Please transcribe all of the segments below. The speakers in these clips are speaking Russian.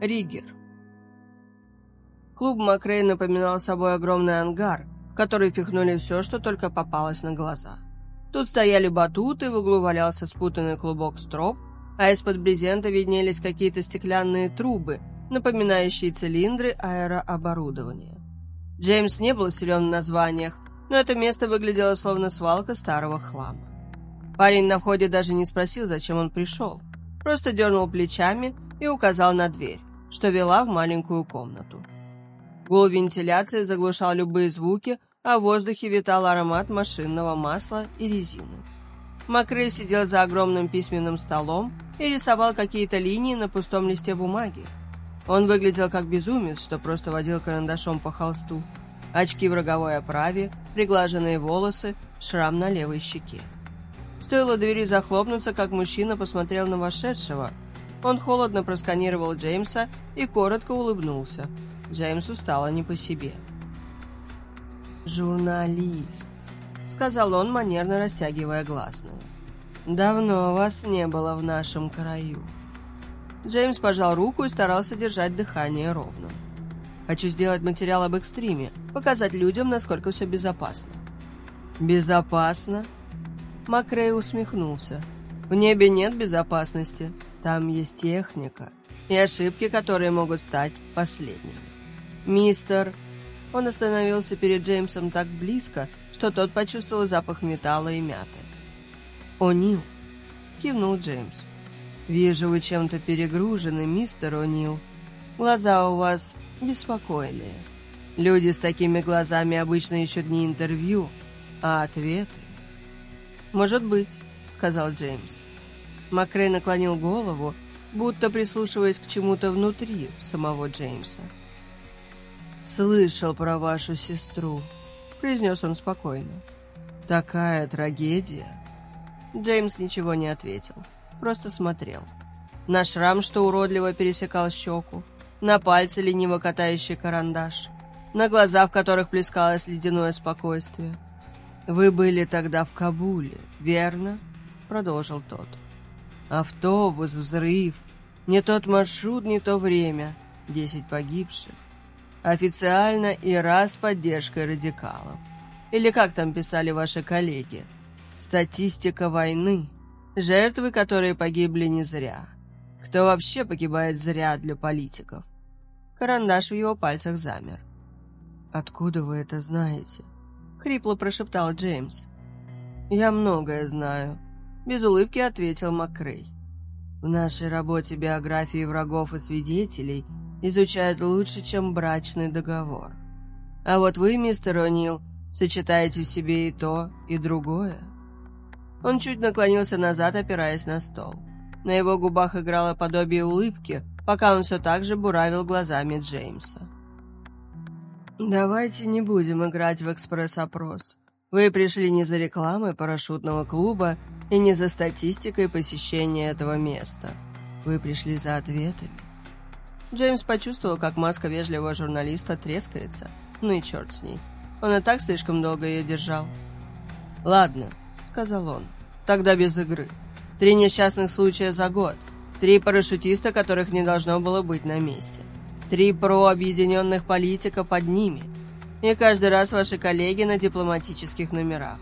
Ригер. Клуб Макрей напоминал собой огромный ангар, в который впихнули все, что только попалось на глаза. Тут стояли батуты, в углу валялся спутанный клубок строп, а из-под брезента виднелись какие-то стеклянные трубы, напоминающие цилиндры аэрооборудования. Джеймс не был силен в названиях, но это место выглядело словно свалка старого хлама. Парень на входе даже не спросил, зачем он пришел, просто дернул плечами и указал на дверь, что вела в маленькую комнату. Гул вентиляции заглушал любые звуки, а в воздухе витал аромат машинного масла и резины. Макрей сидел за огромным письменным столом и рисовал какие-то линии на пустом листе бумаги. Он выглядел как безумец, что просто водил карандашом по холсту. Очки в роговой оправе, приглаженные волосы, шрам на левой щеке. Стоило двери захлопнуться, как мужчина посмотрел на вошедшего. Он холодно просканировал Джеймса и коротко улыбнулся. Джеймсу стало не по себе. «Журналист», — сказал он, манерно растягивая гласные. «Давно вас не было в нашем краю». Джеймс пожал руку и старался держать дыхание ровным. «Хочу сделать материал об экстриме, показать людям, насколько все безопасно». «Безопасно?» Макрей усмехнулся. «В небе нет безопасности. Там есть техника и ошибки, которые могут стать последними. Мистер...» Он остановился перед Джеймсом так близко, что тот почувствовал запах металла и мяты. «О'Нил», — кивнул Джеймс. «Вижу, вы чем-то перегружены, мистер О'Нил. Глаза у вас беспокойные. Люди с такими глазами обычно ищут не интервью, а ответы. «Может быть», — сказал Джеймс. Макрей наклонил голову, будто прислушиваясь к чему-то внутри самого Джеймса. «Слышал про вашу сестру», — произнес он спокойно. «Такая трагедия». Джеймс ничего не ответил, просто смотрел. На шрам, что уродливо пересекал щеку, на пальце лениво катающий карандаш, на глаза, в которых плескалось ледяное спокойствие — «Вы были тогда в Кабуле, верно?» — продолжил тот. «Автобус, взрыв, не тот маршрут, не то время, десять погибших. Официально и раз поддержкой радикалов. Или как там писали ваши коллеги? Статистика войны, жертвы, которые погибли не зря. Кто вообще погибает зря для политиков?» Карандаш в его пальцах замер. «Откуда вы это знаете?» — хрипло прошептал Джеймс. «Я многое знаю», — без улыбки ответил Макрей. «В нашей работе биографии врагов и свидетелей изучают лучше, чем брачный договор. А вот вы, мистер О'Нил, сочетаете в себе и то, и другое». Он чуть наклонился назад, опираясь на стол. На его губах играло подобие улыбки, пока он все так же буравил глазами Джеймса. «Давайте не будем играть в экспресс-опрос. Вы пришли не за рекламой парашютного клуба и не за статистикой посещения этого места. Вы пришли за ответами». Джеймс почувствовал, как маска вежливого журналиста трескается. Ну и черт с ней. Он и так слишком долго ее держал. «Ладно», — сказал он, — «тогда без игры. Три несчастных случая за год. Три парашютиста, которых не должно было быть на месте. Три прообъединенных политика под ними. И каждый раз ваши коллеги на дипломатических номерах.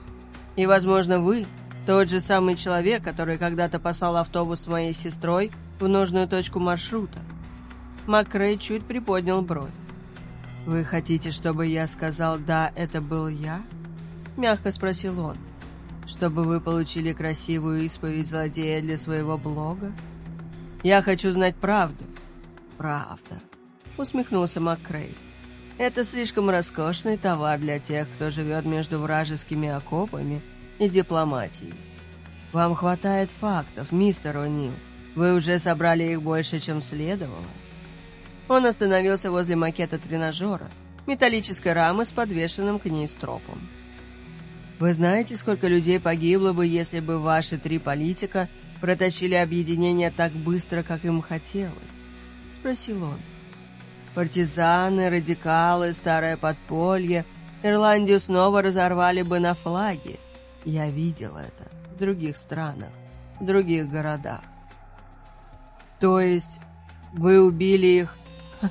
И, возможно, вы тот же самый человек, который когда-то послал автобус с моей сестрой в нужную точку маршрута. Макрей чуть приподнял бровь. «Вы хотите, чтобы я сказал «да, это был я»?» Мягко спросил он. «Чтобы вы получили красивую исповедь злодея для своего блога?» «Я хочу знать правду». «Правда», усмехнулся Маккрей. Это слишком роскошный товар для тех, кто живет между вражескими окопами и дипломатией. Вам хватает фактов, мистер О'Нил. Вы уже собрали их больше, чем следовало. Он остановился возле макета тренажера, металлической рамы с подвешенным к ней стропом. Вы знаете, сколько людей погибло бы, если бы ваши три политика протащили объединение так быстро, как им хотелось? Спросил он. Партизаны, радикалы, старое подполье Ирландию снова разорвали бы на флаге. Я видел это в других странах, в других городах. То есть Вы убили их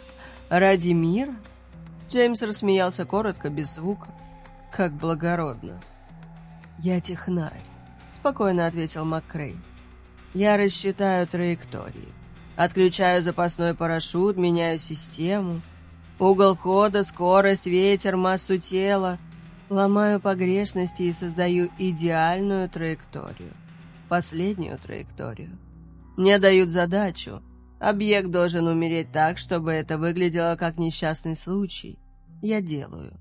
ради мира? Джеймс рассмеялся коротко, без звука. Как благородно. Я технарь, спокойно ответил МакКрей. Я рассчитаю траектории. Отключаю запасной парашют, меняю систему. Угол хода, скорость, ветер, массу тела. Ломаю погрешности и создаю идеальную траекторию. Последнюю траекторию. Мне дают задачу. Объект должен умереть так, чтобы это выглядело как несчастный случай. Я делаю.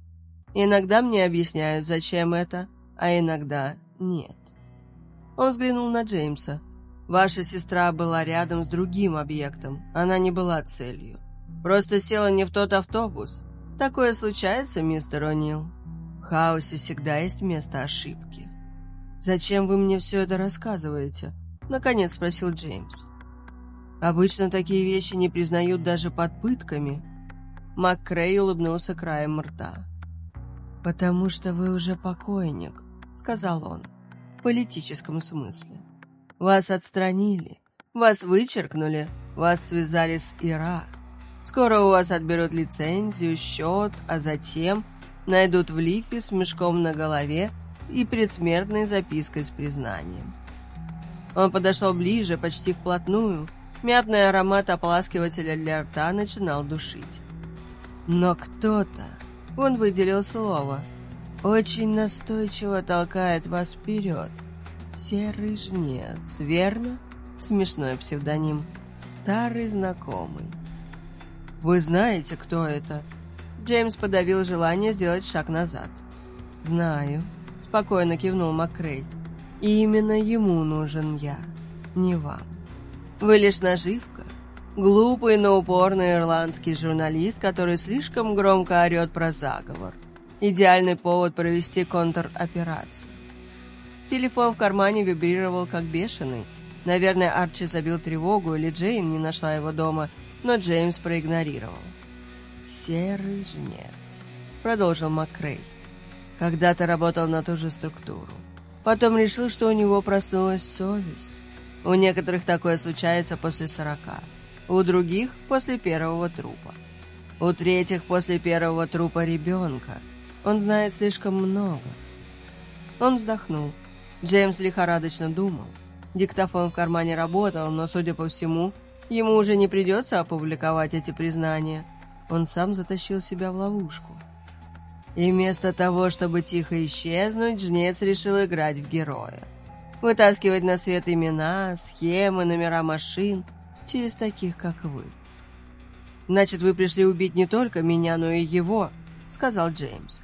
Иногда мне объясняют, зачем это, а иногда нет. Он взглянул на Джеймса. Ваша сестра была рядом с другим объектом. Она не была целью. Просто села не в тот автобус. Такое случается, мистер О'Нил. В хаосе всегда есть место ошибки. «Зачем вы мне все это рассказываете?» Наконец спросил Джеймс. «Обычно такие вещи не признают даже под пытками». МакКрей улыбнулся краем рта. «Потому что вы уже покойник», — сказал он, в политическом смысле. «Вас отстранили, вас вычеркнули, вас связали с Ира. Скоро у вас отберут лицензию, счет, а затем найдут в лифе с мешком на голове и предсмертной запиской с признанием. Он подошел ближе, почти вплотную. Мятный аромат ополаскивателя для рта начинал душить. Но кто-то, он выделил слово, очень настойчиво толкает вас вперед. Серый жнец, верно? Смешной псевдоним. Старый знакомый. Вы знаете, кто это? Джеймс подавил желание сделать шаг назад. Знаю, спокойно кивнул Макрей. И именно ему нужен я, не вам. Вы лишь наживка. Глупый, но упорный ирландский журналист, который слишком громко орет про заговор. Идеальный повод провести контр-операцию. Телефон в кармане вибрировал как бешеный. Наверное, Арчи забил тревогу или Джейн не нашла его дома, но Джеймс проигнорировал. «Серый жнец», — продолжил МакКрей. Когда-то работал на ту же структуру. Потом решил, что у него проснулась совесть. У некоторых такое случается после сорока, у других – после первого трупа. У третьих – после первого трупа ребенка. Он знает слишком много. Он вздохнул. Джеймс лихорадочно думал. Диктофон в кармане работал, но, судя по всему, ему уже не придется опубликовать эти признания. Он сам затащил себя в ловушку. И вместо того, чтобы тихо исчезнуть, жнец решил играть в героя. Вытаскивать на свет имена, схемы, номера машин через таких, как вы. «Значит, вы пришли убить не только меня, но и его», — сказал Джеймс.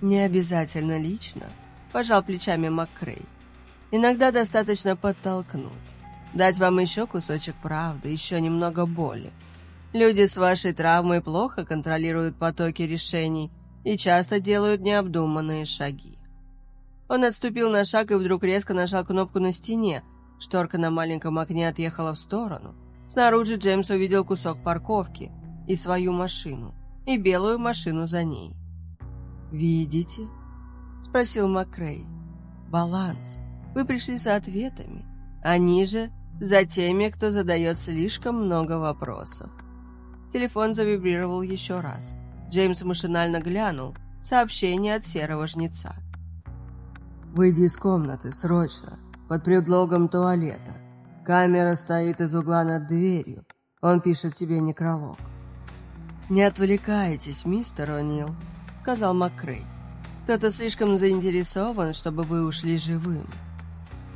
«Не обязательно лично», — пожал плечами МакКрей. «Иногда достаточно подтолкнуть, дать вам еще кусочек правды, еще немного боли. Люди с вашей травмой плохо контролируют потоки решений, и часто делают необдуманные шаги. Он отступил на шаг и вдруг резко нажал кнопку на стене. Шторка на маленьком окне отъехала в сторону. Снаружи Джеймс увидел кусок парковки и свою машину, и белую машину за ней. «Видите?» – спросил МакКрей. «Баланс. Вы пришли за ответами. Они же за теми, кто задает слишком много вопросов». Телефон завибрировал еще раз – Джеймс машинально глянул. Сообщение от серого жнеца. «Выйди из комнаты, срочно, под предлогом туалета. Камера стоит из угла над дверью. Он пишет тебе некролог». «Не отвлекайтесь, мистер О'Нил», — сказал МакКрей. «Кто-то слишком заинтересован, чтобы вы ушли живым».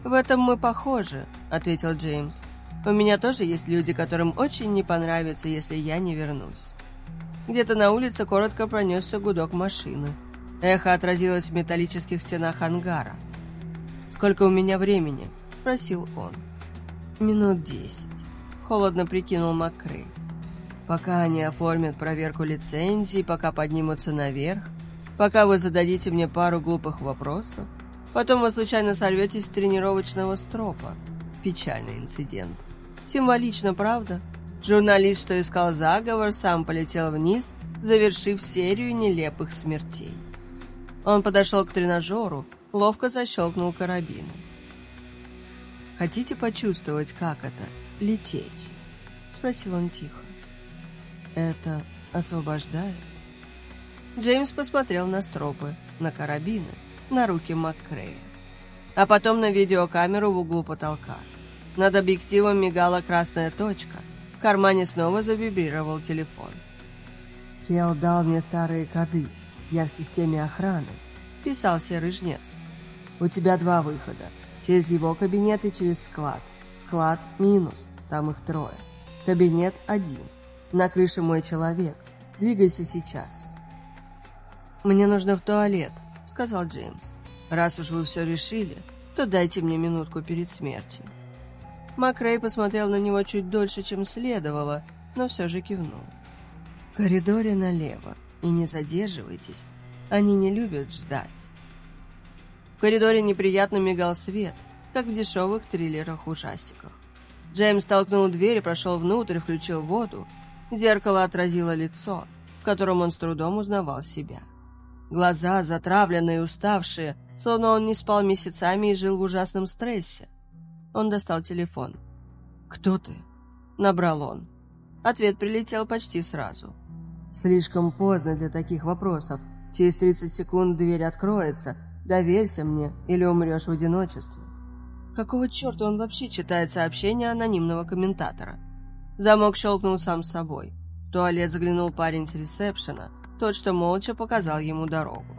«В этом мы похожи», — ответил Джеймс. «У меня тоже есть люди, которым очень не понравится, если я не вернусь». Где-то на улице коротко пронесся гудок машины. Эхо отразилось в металлических стенах ангара. «Сколько у меня времени?» – спросил он. «Минут десять», – холодно прикинул Маккрей. «Пока они оформят проверку лицензии, пока поднимутся наверх, пока вы зададите мне пару глупых вопросов, потом вы случайно сорветесь с тренировочного стропа. Печальный инцидент. Символично, правда?» Журналист, что искал заговор, сам полетел вниз, завершив серию нелепых смертей. Он подошел к тренажеру, ловко защелкнул карабином. «Хотите почувствовать, как это — лететь?» — спросил он тихо. «Это освобождает?» Джеймс посмотрел на стропы, на карабины, на руки МакКрея, а потом на видеокамеру в углу потолка. Над объективом мигала красная точка, в кармане снова завибрировал телефон. «Кел дал мне старые коды, я в системе охраны», — писал серый жнец. «У тебя два выхода, через его кабинет и через склад. Склад минус, там их трое. Кабинет один. На крыше мой человек. Двигайся сейчас». «Мне нужно в туалет», — сказал Джеймс. «Раз уж вы все решили, то дайте мне минутку перед смертью». Макрей посмотрел на него чуть дольше, чем следовало, но все же кивнул. «В коридоре налево, и не задерживайтесь, они не любят ждать». В коридоре неприятно мигал свет, как в дешевых триллерах-ужастиках. Джеймс толкнул дверь и прошел внутрь, включил воду. Зеркало отразило лицо, в котором он с трудом узнавал себя. Глаза затравленные и уставшие, словно он не спал месяцами и жил в ужасном стрессе. Он достал телефон. «Кто ты?» – набрал он. Ответ прилетел почти сразу. «Слишком поздно для таких вопросов. Через 30 секунд дверь откроется. Доверься мне, или умрешь в одиночестве». Какого черта он вообще читает сообщение анонимного комментатора? Замок щелкнул сам с собой. В туалет заглянул парень с ресепшена, тот, что молча показал ему дорогу.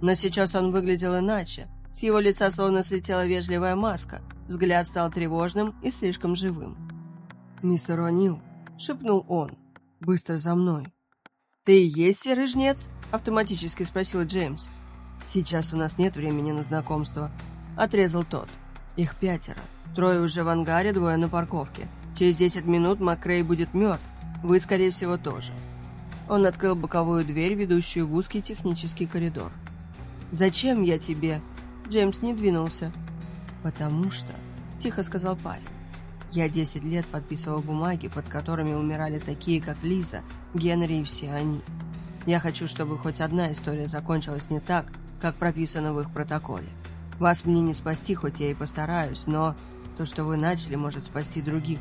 Но сейчас он выглядел иначе. С его лица словно слетела вежливая маска, взгляд стал тревожным и слишком живым. «Мистер О'Нил», — шепнул он, — «быстро за мной». «Ты и есть серый жнец?» — автоматически спросил Джеймс. «Сейчас у нас нет времени на знакомство», — отрезал тот. «Их пятеро. Трое уже в ангаре, двое на парковке. Через десять минут Макрей будет мертв. Вы, скорее всего, тоже». Он открыл боковую дверь, ведущую в узкий технический коридор. «Зачем я тебе?» Джеймс не двинулся. «Потому что...» – тихо сказал парень. «Я десять лет подписывал бумаги, под которыми умирали такие, как Лиза, Генри и все они. Я хочу, чтобы хоть одна история закончилась не так, как прописано в их протоколе. Вас мне не спасти, хоть я и постараюсь, но то, что вы начали, может спасти других».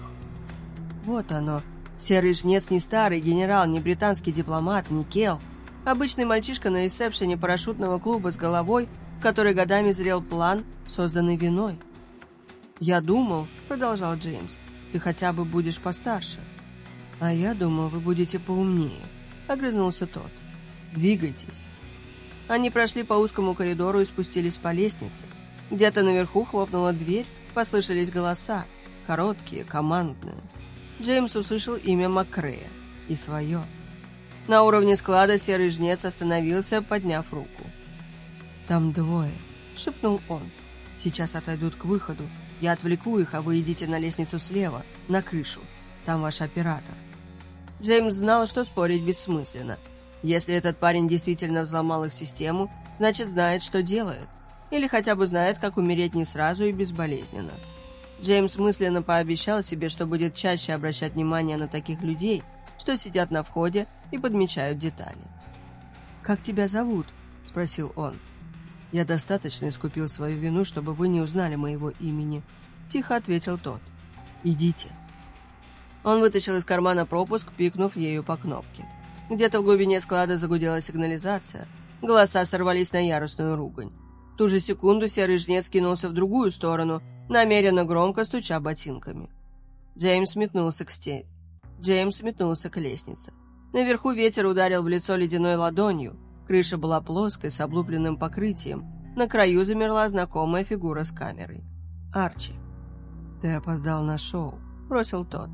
Вот оно, Серый жнец не старый генерал, не британский дипломат, не Кел. Обычный мальчишка на ресепшене парашютного клуба с головой, которой годами зрел план, созданный виной. «Я думал», — продолжал Джеймс, — «ты хотя бы будешь постарше». «А я думал, вы будете поумнее», — огрызнулся тот. «Двигайтесь». Они прошли по узкому коридору и спустились по лестнице. Где-то наверху хлопнула дверь, послышались голоса, короткие, командные. Джеймс услышал имя Макрея и свое. На уровне склада серый жнец остановился, подняв руку. «Там двое», — шепнул он. «Сейчас отойдут к выходу. Я отвлеку их, а вы идите на лестницу слева, на крышу. Там ваш оператор». Джеймс знал, что спорить бессмысленно. Если этот парень действительно взломал их систему, значит знает, что делает. Или хотя бы знает, как умереть не сразу и безболезненно. Джеймс мысленно пообещал себе, что будет чаще обращать внимание на таких людей, что сидят на входе и подмечают детали. «Как тебя зовут?» – спросил он. «Я достаточно искупил свою вину, чтобы вы не узнали моего имени», – тихо ответил тот. «Идите». Он вытащил из кармана пропуск, пикнув ею по кнопке. Где-то в глубине склада загудела сигнализация. Голоса сорвались на яростную ругань. В ту же секунду серый жнец кинулся в другую сторону – намеренно громко стуча ботинками. Джеймс метнулся к стене. Джеймс метнулся к лестнице. Наверху ветер ударил в лицо ледяной ладонью. Крыша была плоской, с облупленным покрытием. На краю замерла знакомая фигура с камерой. Арчи. «Ты опоздал на шоу», — бросил тот.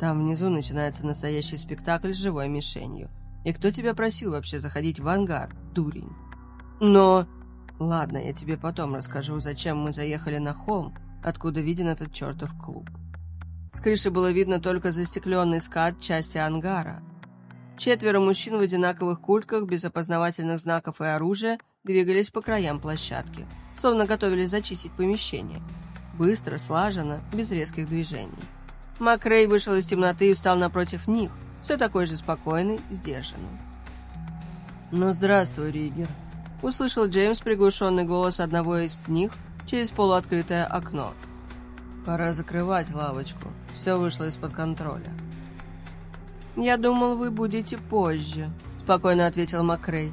«Там внизу начинается настоящий спектакль с живой мишенью. И кто тебя просил вообще заходить в ангар, дурень?» «Но...» «Ладно, я тебе потом расскажу, зачем мы заехали на холм откуда виден этот чертов клуб. С крыши было видно только застекленный скат части ангара. Четверо мужчин в одинаковых куртках, без опознавательных знаков и оружия, двигались по краям площадки, словно готовились зачистить помещение. Быстро, слаженно, без резких движений. Макрей вышел из темноты и встал напротив них, все такой же спокойный, сдержанный. «Ну, здравствуй, Ригер», — услышал Джеймс приглушенный голос одного из них через полуоткрытое окно. Пора закрывать лавочку. Все вышло из-под контроля. «Я думал, вы будете позже», — спокойно ответил Макрей.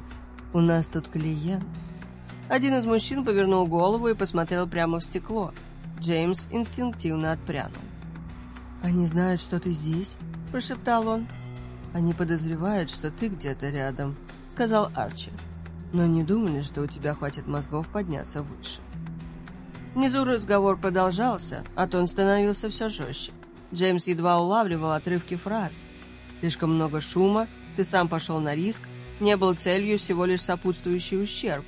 «У нас тут клиент». Один из мужчин повернул голову и посмотрел прямо в стекло. Джеймс инстинктивно отпрянул. «Они знают, что ты здесь?» – прошептал он. «Они подозревают, что ты где-то рядом», – сказал Арчи. «Но не думали, что у тебя хватит мозгов подняться выше». Внизу разговор продолжался, а тон становился все жестче. Джеймс едва улавливал отрывки фраз. «Слишком много шума, ты сам пошел на риск, не был целью всего лишь сопутствующий ущерб,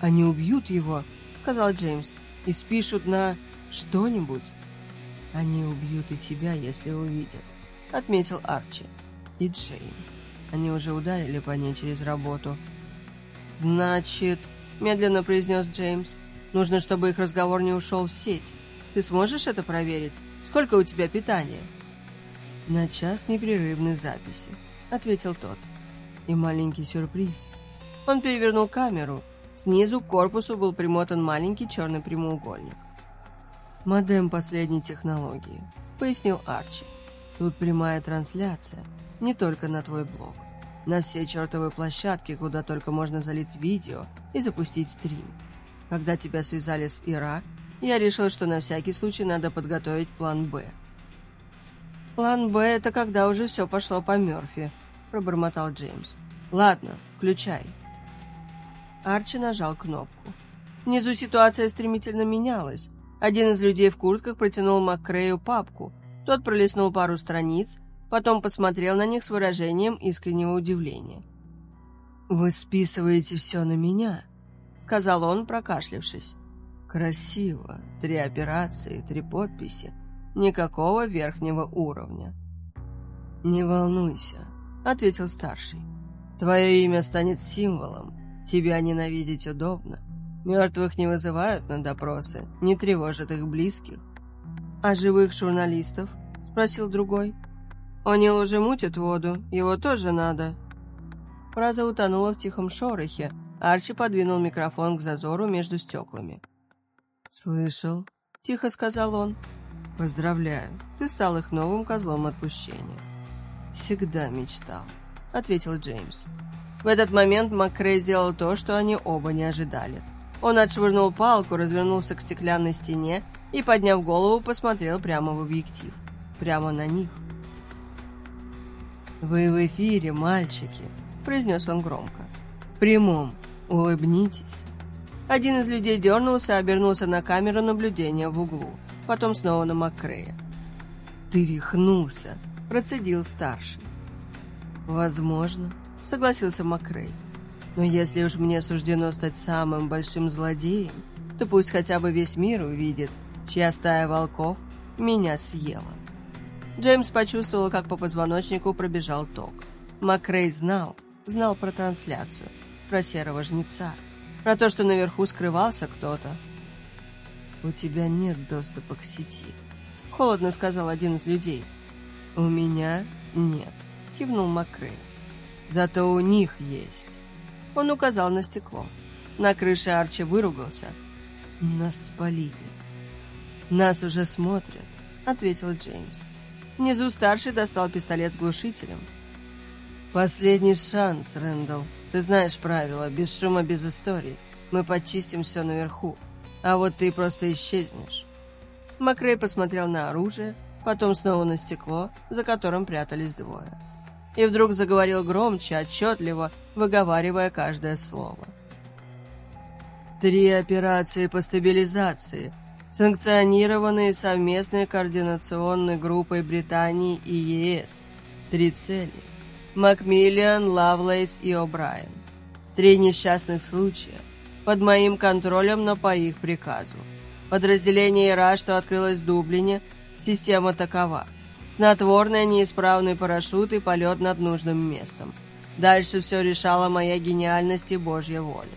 «Они убьют его», — сказал Джеймс, — «и спишут на что-нибудь». «Они убьют и тебя, если увидят», — отметил Арчи. «И Джейн. Они уже ударили по ней через работу». «Значит», — медленно произнес Джеймс, — «нужно, чтобы их разговор не ушел в сеть. Ты сможешь это проверить? Сколько у тебя питания?» «На час непрерывной записи», — ответил тот. «И маленький сюрприз». Он перевернул камеру, Снизу к корпусу был примотан маленький черный прямоугольник. «Модем последней технологии», — пояснил Арчи. «Тут прямая трансляция, не только на твой блог. На все чертовы площадки, куда только можно залить видео и запустить стрим. Когда тебя связали с Ира, я решил, что на всякий случай надо подготовить план «Б». «План «Б» — это когда уже все пошло по Мёрфи», — пробормотал Джеймс. «Ладно, включай». Арчи нажал кнопку. Внизу ситуация стремительно менялась. Один из людей в куртках протянул Маккрею папку. Тот пролистнул пару страниц, потом посмотрел на них с выражением искреннего удивления. «Вы списываете все на меня», — сказал он, прокашлявшись. «Красиво. Три операции, три подписи. Никакого верхнего уровня». «Не волнуйся», — ответил старший. «Твое имя станет символом, Тебя ненавидеть удобно. Мертвых не вызывают на допросы, не тревожат их близких. «А живых журналистов?» – спросил другой. «Онил уже мутит воду, его тоже надо». Фраза утонула в тихом шорохе, Арчи подвинул микрофон к зазору между стеклами. «Слышал?» – тихо сказал он. «Поздравляю, ты стал их новым козлом отпущения». «Всегда мечтал», – ответил Джеймс. В этот момент Макрей сделал то, что они оба не ожидали. Он отшвырнул палку, развернулся к стеклянной стене и, подняв голову, посмотрел прямо в объектив. Прямо на них. «Вы в эфире, мальчики», — произнес он громко. «Прямом. Улыбнитесь». Один из людей дернулся, обернулся на камеру наблюдения в углу, потом снова на Макрея. «Ты рехнулся», — процедил старший. «Возможно», согласился Макрей. Но если уж мне суждено стать самым большим злодеем, то пусть хотя бы весь мир увидит, чья стая волков меня съела. Джеймс почувствовал, как по позвоночнику пробежал ток. Макрей знал, знал про трансляцию, про серого жнеца, про то, что наверху скрывался кто-то. «У тебя нет доступа к сети», — холодно сказал один из людей. «У меня нет», — кивнул Макрей. Зато у них есть. Он указал на стекло. На крыше Арчи выругался. Нас спалили. Нас уже смотрят, ответил Джеймс. Внизу старший достал пистолет с глушителем. Последний шанс, Рэндалл. Ты знаешь правила, без шума, без историй. Мы подчистим все наверху. А вот ты просто исчезнешь. Макрей посмотрел на оружие, потом снова на стекло, за которым прятались двое и вдруг заговорил громче, отчетливо, выговаривая каждое слово. Три операции по стабилизации, санкционированные совместной координационной группой Британии и ЕС. Три цели. Макмиллиан, Лавлейс и О'Брайен. Три несчастных случая. Под моим контролем, но по их приказу. Подразделение ИРА, что открылось в Дублине, система такова – Снотворное, неисправный парашют и полет над нужным местом. Дальше все решала моя гениальность и божья воля.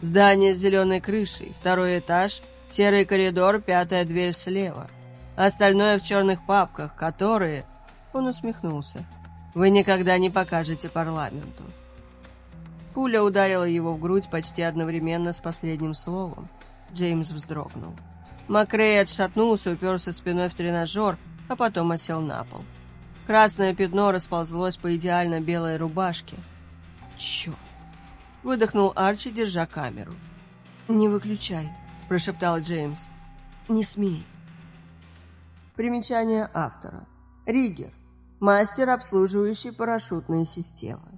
Здание с зеленой крышей, второй этаж, серый коридор, пятая дверь слева. Остальное в черных папках, которые... Он усмехнулся. Вы никогда не покажете парламенту. Пуля ударила его в грудь почти одновременно с последним словом. Джеймс вздрогнул. Макрей отшатнулся, уперся спиной в тренажер, а потом осел на пол. Красное пятно расползлось по идеально белой рубашке. «Черт!» — выдохнул Арчи, держа камеру. «Не выключай», — прошептал Джеймс. «Не смей». Примечание автора. Ригер. Мастер, обслуживающий парашютные системы.